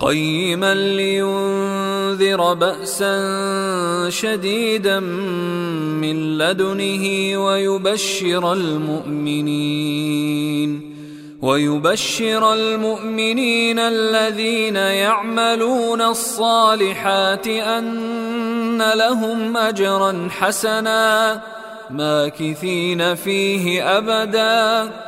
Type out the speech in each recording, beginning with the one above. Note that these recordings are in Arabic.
قيما لينذر بأسا شديدا من لدنه ويبشر المؤمنين ويبشر المؤمنين الذين يعملون الصالحات أن لهم أجرا حسنا ماكثين فيه أبداً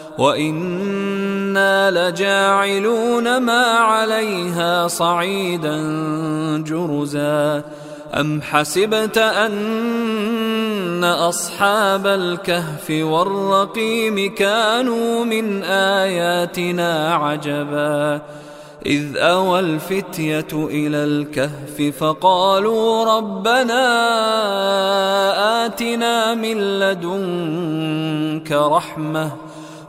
وأنا لجاعلون ما عليها صعيدا جرزا ام حسبت ان اصحاب الكهف والرقيم كانوا من اياتنا عجبا إذ أوى الفتية إلى الكهف فقالوا ربنا آتنا من لدنك رحمة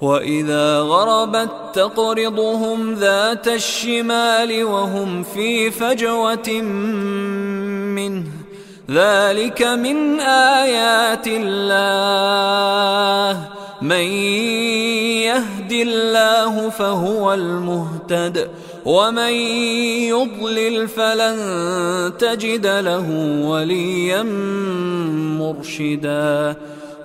واذا غربت تقرضهم ذات الشمال وهم في فجوه منه ذلك من ايات الله من يهد الله فهو المهتد ومن يضلل فلن تجد له وليا مرشدا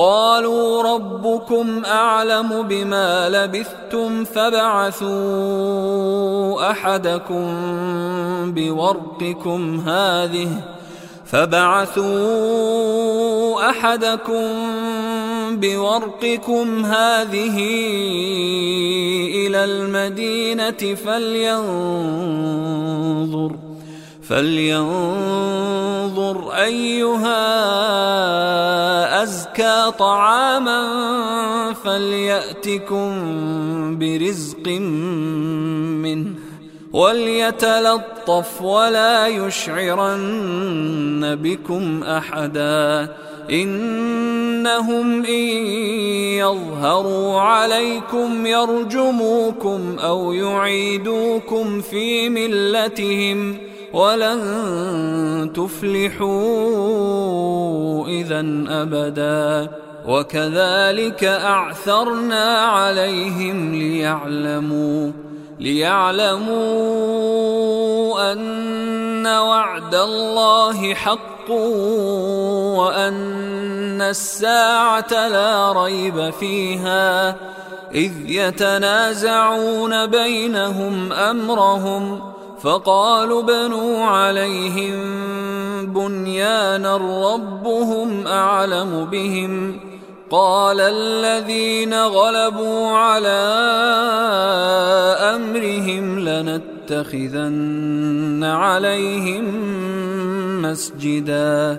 قالوا ربكم أعلم بما لبثتم فبعثوا أحدكم بورقكم هذه فبعثوا أحدكم بورقكم هذه إلى المدينة فلينظر فلينظر أيها أزكى طعاما فليأتكم برزق منه وليتلطف ولا يشعرن بكم أحدا إنهم إن يظهروا عليكم يرجموكم أو يعيدوكم في ملتهم ولن تفلحوا اذا أبدا. وكذلك أعثرنا عليهم ليعلموا ليعلموا أن وعد الله حق وأن الساعة لا ريب فيها. إذ يتنازعون بينهم أمرهم فقالوا بنوا عليهم بنيانا ربهم أعلم بهم. قال الذين غلبوا على أمرهم لنتخذن عليهم مسجدا.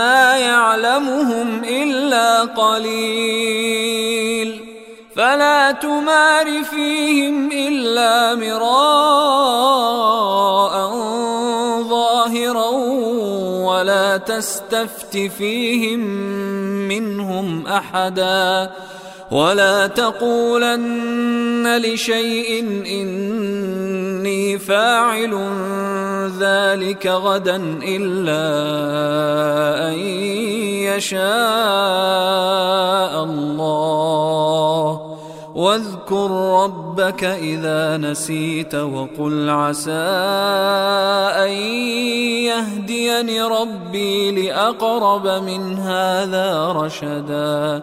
ما يعلمهم إلا قليل. فلا تمار فيهم إلا مراء ظاهرا ولا تستفت فيهم منهم أحدا. ولا تقولن لشيء اني فاعل ذلك غدا الا ان يشاء الله. واذكر ربك اذا نسيت وقل عسى ان يهديني ربي لاقرب من هذا رشدا.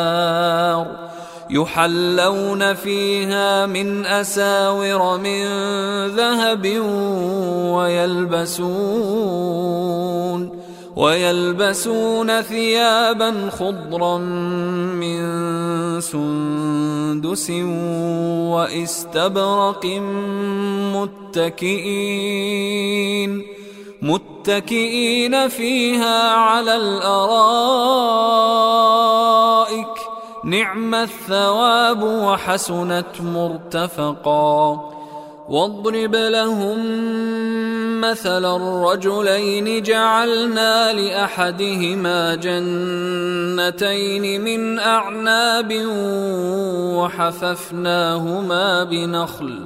يحلون فيها من أساور من ذهب ويلبسون ويلبسون ثيابا خضرا من سندس وإستبرق متكئين متكئين فيها على الأرائك نعم الثواب وحسنت مرتفقا. واضرب لهم مثل الرجلين جعلنا لأحدهما جنتين من أعناب وحففناهما بنخل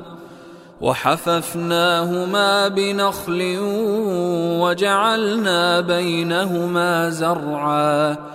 وحففناهما بنخل وجعلنا بينهما زرعا.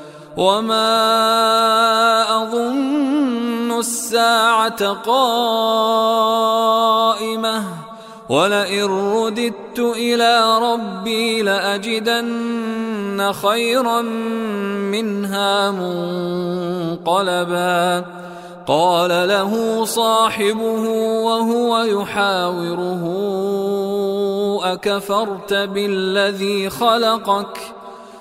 وما اظن الساعة قائمه ولئن رددت إلى ربي لاجدن خيرا منها منقلبا قال له صاحبه وهو يحاوره اكفرت بالذي خلقك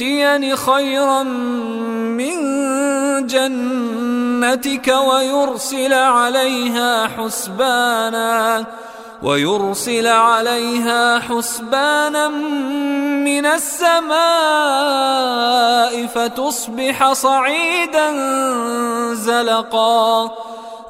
يؤتيني خيرا من جنتك ويرسل عليها حسبانا ويرسل عليها حسبانا من السماء فتصبح صعيدا زلقا.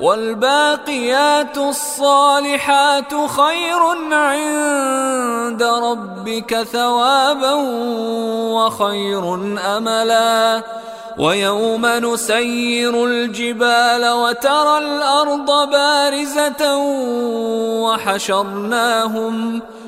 والباقيات الصالحات خير عند ربك ثوابا وخير أملا. ويوم نسير الجبال وترى الأرض بارزة وحشرناهم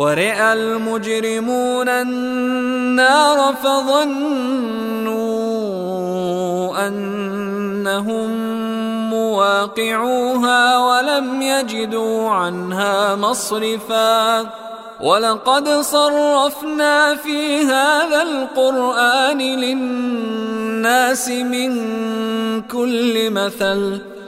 ورئ المجرمون النار فظنوا أنهم مواقعوها ولم يجدوا عنها مصرفا ولقد صرفنا في هذا القرآن للناس من كل مثل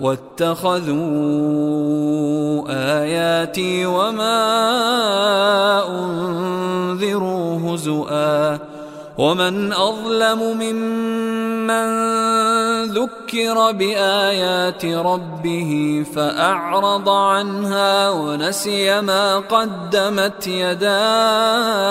واتخذوا آياتي وما أنذروا هزؤا ومن أظلم ممن ذكر بآيات ربه فأعرض عنها ونسي ما قدمت يداه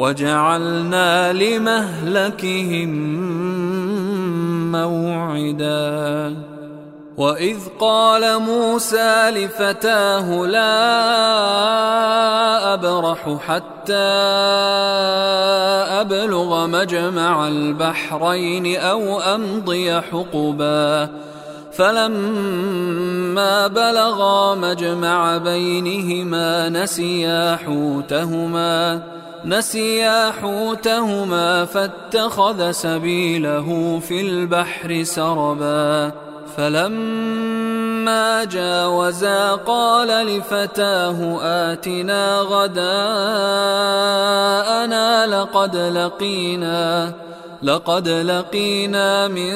وجعلنا لمهلكهم موعدا. وإذ قال موسى لفتاه لا أبرح حتى أبلغ مجمع البحرين أو أمضي حقبا. فلما بلغا مجمع بينهما نسيا حوتهما. نسيا حوتهما فاتخذ سبيله في البحر سربا فلما جاوزا قال لفتاه آتنا غداءنا لقد لقينا لقد لقينا من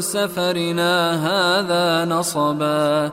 سفرنا هذا نصبا.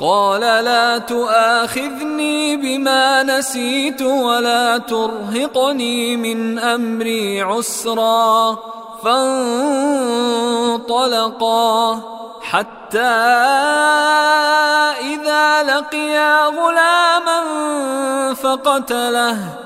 قال لا تؤاخذني بما نسيت ولا ترهقني من أمري عسرا فانطلقا حتى إذا لقيا غلاما فقتله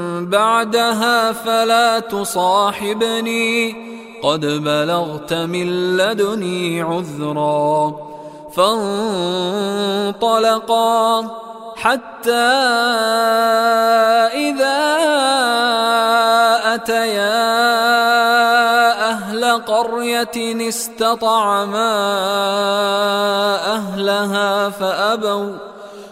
بعدها فلا تصاحبني. قد بلغت من لدني عذرا فانطلقا حتى إذا أتيا قرية استطعما أهلها فأبوا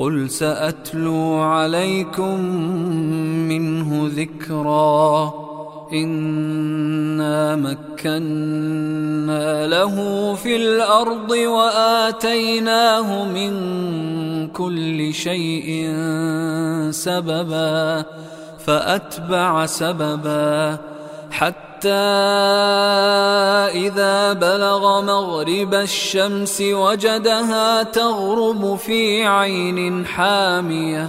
قل ساتلو عليكم منه ذكرا انا مكنا له في الأرض واتيناه من كل شيء سببا فاتبع سببا حتى إذا بلغ مغرب الشمس وجدها تغرب في عين حامية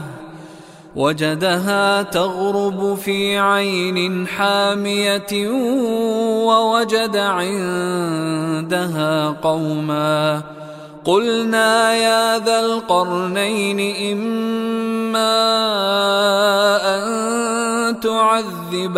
وجدها تغرب في عين حامية ووجد عندها قوما. قلنا يا ذا القرنين إما أن تعذب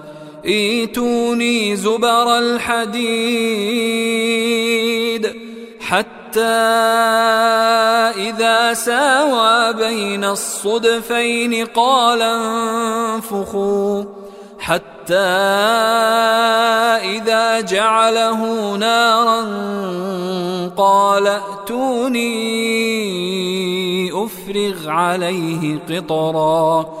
ايتوني زبر الحديد حتى إذا ساوى بين الصدفين قال انفخوا حتى إذا جعله نارا قال ائتوني أفرغ عليه قطرا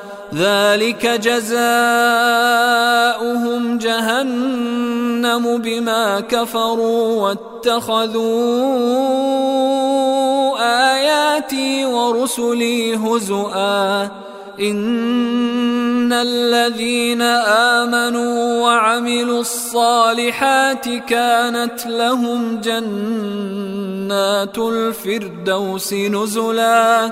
ذلك جزاؤهم جهنم بما كفروا واتخذوا آياتي ورسلي هزؤا. إن الذين آمنوا وعملوا الصالحات كانت لهم جنات الفردوس نزلا.